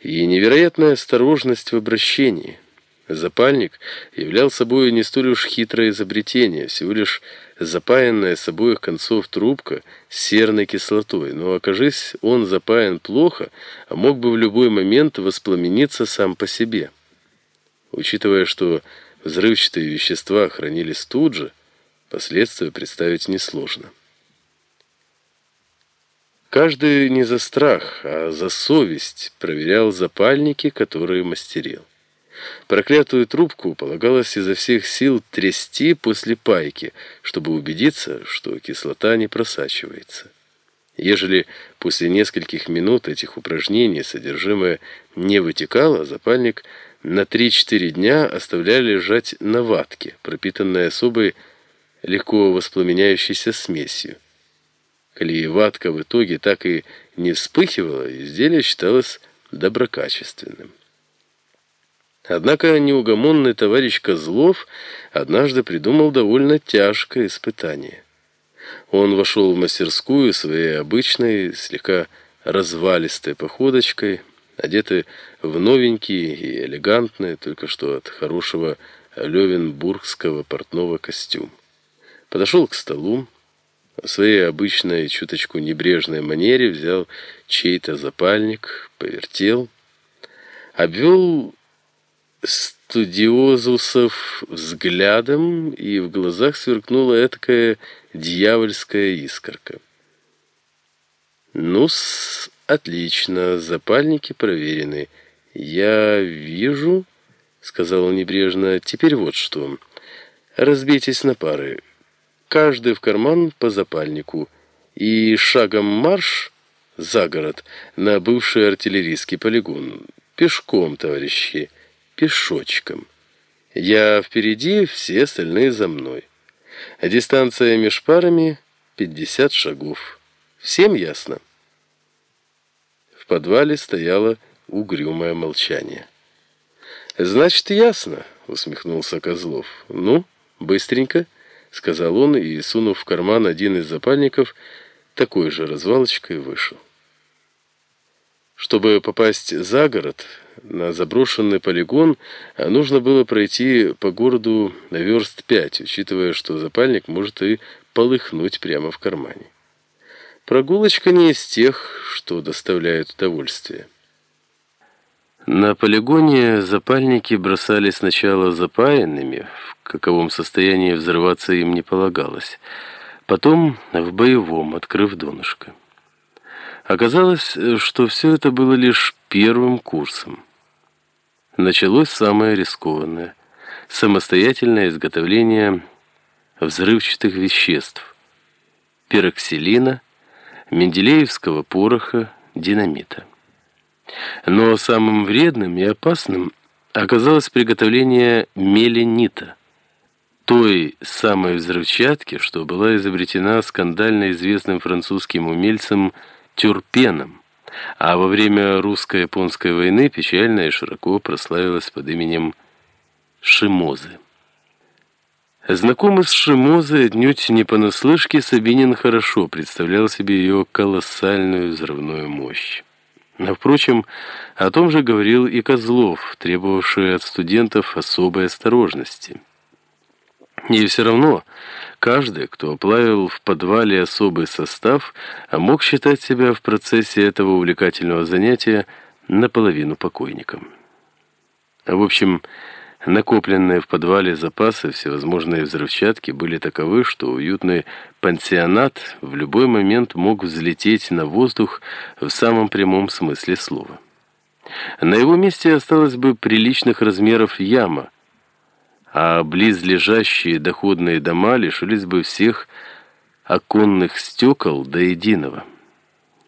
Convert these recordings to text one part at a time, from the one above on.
и невероятная осторожность в обращении. Запальник являл собой не столь уж хитрое изобретение, всего лишь запаянная с обоих концов трубка с серной кислотой, но, окажись, он запаян плохо, а мог бы в любой момент воспламениться сам по себе. Учитывая, что взрывчатые вещества хранились тут же, последствия представить несложно. Каждый не за страх, а за совесть проверял запальники, которые мастерил. Проклятую трубку полагалось изо всех сил трясти после пайки, чтобы убедиться, что кислота не просачивается. Ежели после нескольких минут этих упражнений содержимое не вытекало, запальник на 3-4 дня оставляли лежать на ватке, пропитанной особой легко воспламеняющейся смесью. Коли ватка в итоге так и не вспыхивала, изделие считалось доброкачественным. Однако неугомонный товарищ Козлов однажды придумал довольно тяжкое испытание. Он вошел в мастерскую своей обычной, слегка развалистой походочкой, одетый в новенький и элегантный, только что от хорошего левенбургского портного костюм. Подошел к столу, в своей обычной, чуточку небрежной манере взял чей-то запальник, повертел, обвел студиозусов взглядом, и в глазах сверкнула этакая дьявольская искорка. «Ну-с, отлично, запальники проверены. Я вижу...» — сказал небрежно. «Теперь вот что. Разбейтесь на пары. Каждый в карман по запальнику. И шагом марш за город на бывший артиллерийский полигон. Пешком, товарищи» пешочком. Я впереди, все остальные за мной. Дистанция между парами — 50 шагов. Всем ясно? В подвале стояло угрюмое молчание. «Значит, ясно», — усмехнулся Козлов. «Ну, быстренько», — сказал он и, сунув в карман один из запальников, такой же развалочкой вышел. Чтобы попасть за город, на заброшенный полигон, нужно было пройти по городу на верст пять, учитывая, что запальник может и полыхнуть прямо в кармане. Прогулочка не из тех, что доставляют удовольствие. На полигоне запальники бросали сначала запаянными, в каковом состоянии взрываться им не полагалось, потом в боевом, открыв донышко. Оказалось, что все это было лишь первым курсом. Началось самое рискованное – самостоятельное изготовление взрывчатых веществ – пероксилина, менделеевского пороха, динамита. Но самым вредным и опасным оказалось приготовление меленита, той самой взрывчатки, что была изобретена скандально известным французским умельцем Тюрпеном, а во время русско-японской войны печально и широко прославилась под именем Шимозы. Знакомый с Шимозой отнюдь не понаслышке, Сабинин хорошо представлял себе ее колоссальную взрывную мощь. Но, впрочем, о том же говорил и Козлов, требовавший от студентов особой осторожности. И все равно Каждый, кто оплавил в подвале особый состав, мог считать себя в процессе этого увлекательного занятия наполовину покойником. В общем, накопленные в подвале запасы всевозможной взрывчатки были таковы, что уютный пансионат в любой момент мог взлететь на воздух в самом прямом смысле слова. На его месте осталась бы приличных размеров яма, а близлежащие доходные дома лишились бы всех оконных стекол до единого.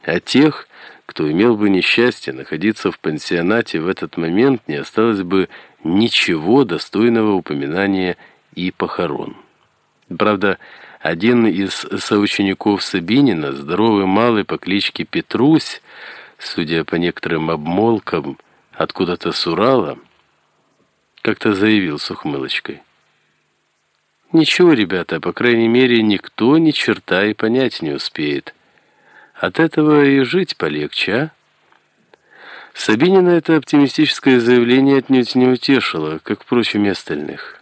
А тех, кто имел бы несчастье находиться в пансионате в этот момент, не осталось бы ничего достойного упоминания и похорон. Правда, один из соучеников Сабинина, здоровый малый по кличке Петрусь, судя по некоторым обмолкам, откуда-то с Урала, как-то заявил с ухмылочкой. Ничего, ребята, по крайней мере, никто ни черта и понять не успеет. От этого и жить полегче, а? Сабинина это оптимистическое заявление отнюдь не утешило, как, впрочем, и остальных.